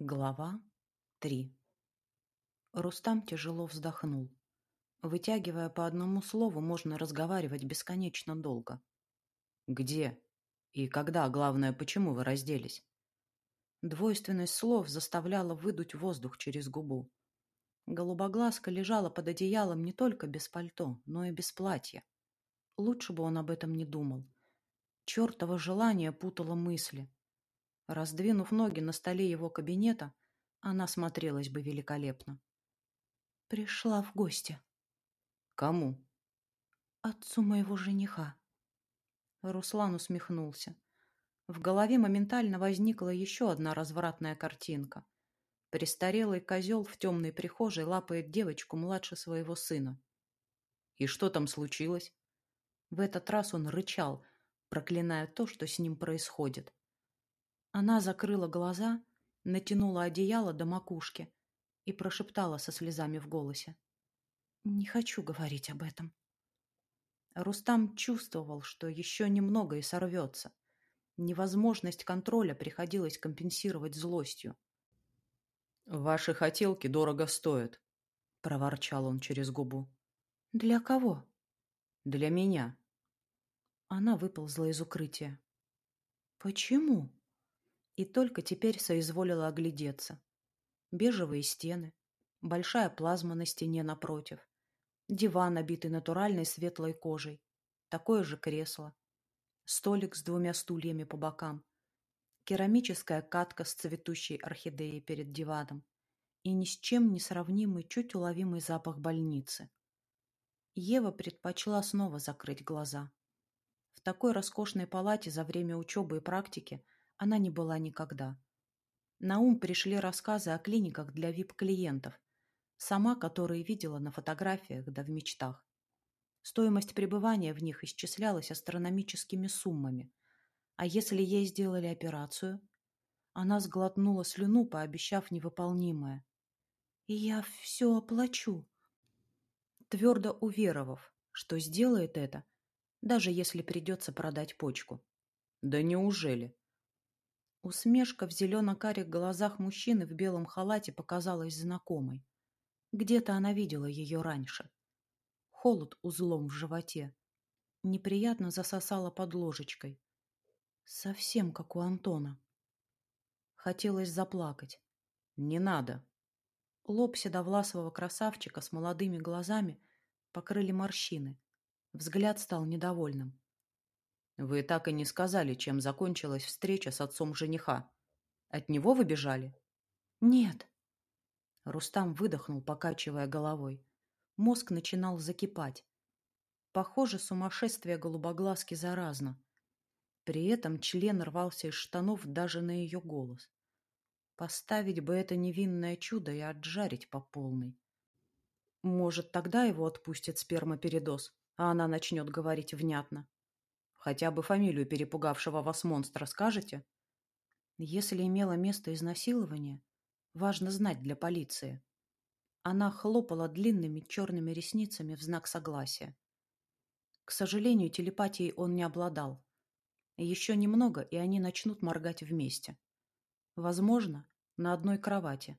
Глава 3 Рустам тяжело вздохнул. Вытягивая по одному слову, можно разговаривать бесконечно долго. «Где? И когда, главное, почему вы разделись?» Двойственность слов заставляла выдуть воздух через губу. Голубоглазка лежала под одеялом не только без пальто, но и без платья. Лучше бы он об этом не думал. Чертово желание путало мысли. Раздвинув ноги на столе его кабинета, она смотрелась бы великолепно. Пришла в гости. Кому? Отцу моего жениха. Руслан усмехнулся. В голове моментально возникла еще одна развратная картинка. Престарелый козел в темной прихожей лапает девочку младше своего сына. И что там случилось? В этот раз он рычал, проклиная то, что с ним происходит. Она закрыла глаза, натянула одеяло до макушки и прошептала со слезами в голосе. «Не хочу говорить об этом». Рустам чувствовал, что еще немного и сорвется. Невозможность контроля приходилось компенсировать злостью. «Ваши хотелки дорого стоят», — проворчал он через губу. «Для кого?» «Для меня». Она выползла из укрытия. «Почему?» И только теперь соизволила оглядеться. Бежевые стены, большая плазма на стене напротив, диван, обитый натуральной светлой кожей, такое же кресло, столик с двумя стульями по бокам, керамическая катка с цветущей орхидеей перед диваном и ни с чем не сравнимый, чуть уловимый запах больницы. Ева предпочла снова закрыть глаза. В такой роскошной палате за время учебы и практики – она не была никогда. На ум пришли рассказы о клиниках для вип-клиентов, сама которые видела на фотографиях да в мечтах. Стоимость пребывания в них исчислялась астрономическими суммами. А если ей сделали операцию? Она сглотнула слюну, пообещав невыполнимое. «И я все оплачу», твердо уверовав, что сделает это, даже если придется продать почку. «Да неужели?» Усмешка в зелено-карих глазах мужчины в белом халате показалась знакомой. Где-то она видела ее раньше. Холод узлом в животе. Неприятно засосала под ложечкой. Совсем как у Антона. Хотелось заплакать. Не надо. Лоб седовласого красавчика с молодыми глазами покрыли морщины. Взгляд стал недовольным. Вы так и не сказали, чем закончилась встреча с отцом жениха. От него вы бежали? Нет. Рустам выдохнул, покачивая головой. Мозг начинал закипать. Похоже, сумасшествие голубоглазки заразно. При этом член рвался из штанов даже на ее голос. Поставить бы это невинное чудо и отжарить по полной. Может, тогда его отпустит спермопередоз, а она начнет говорить внятно. Хотя бы фамилию перепугавшего вас монстра скажете? Если имело место изнасилование, важно знать для полиции. Она хлопала длинными черными ресницами в знак согласия. К сожалению, телепатией он не обладал. Еще немного, и они начнут моргать вместе. Возможно, на одной кровати.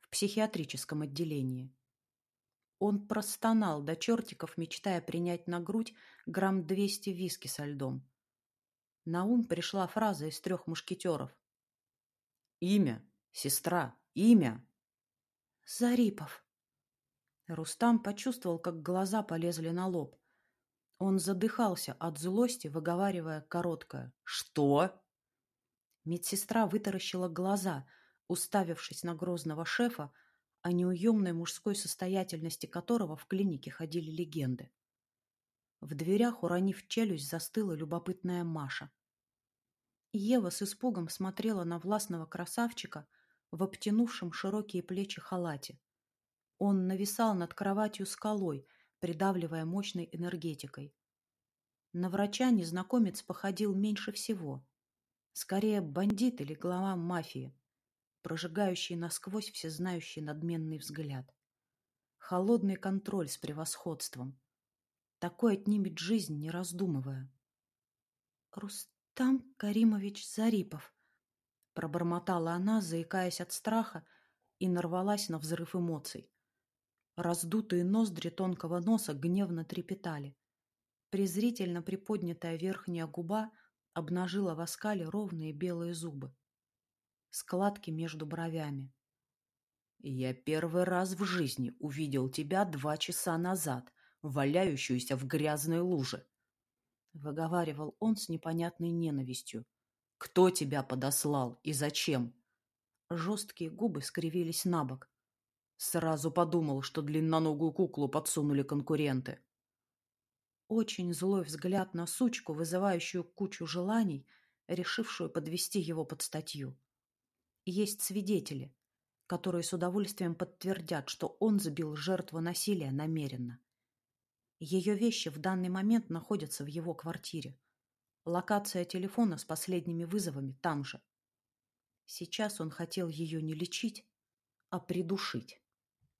В психиатрическом отделении. Он простонал до чертиков, мечтая принять на грудь грамм двести виски со льдом. На ум пришла фраза из трех мушкетеров. «Имя, сестра, имя!» «Зарипов!» Рустам почувствовал, как глаза полезли на лоб. Он задыхался от злости, выговаривая короткое «Что?». Медсестра вытаращила глаза, уставившись на грозного шефа, о неуемной мужской состоятельности которого в клинике ходили легенды. В дверях, уронив челюсть, застыла любопытная Маша. Ева с испугом смотрела на властного красавчика в обтянувшем широкие плечи халате. Он нависал над кроватью скалой, придавливая мощной энергетикой. На врача незнакомец походил меньше всего. Скорее, бандит или глава мафии прожигающий насквозь всезнающий надменный взгляд. Холодный контроль с превосходством. Такой отнимет жизнь, не раздумывая. «Рустам Каримович Зарипов», Пробормотала она, заикаясь от страха, и нарвалась на взрыв эмоций. Раздутые ноздри тонкого носа гневно трепетали. Презрительно приподнятая верхняя губа обнажила в оскале ровные белые зубы. Складки между бровями. «Я первый раз в жизни увидел тебя два часа назад, валяющуюся в грязной луже», — выговаривал он с непонятной ненавистью. «Кто тебя подослал и зачем?» Жесткие губы скривились на бок. Сразу подумал, что длинноногую куклу подсунули конкуренты. Очень злой взгляд на сучку, вызывающую кучу желаний, решившую подвести его под статью. Есть свидетели, которые с удовольствием подтвердят, что он сбил жертву насилия намеренно. Ее вещи в данный момент находятся в его квартире. Локация телефона с последними вызовами там же. Сейчас он хотел ее не лечить, а придушить.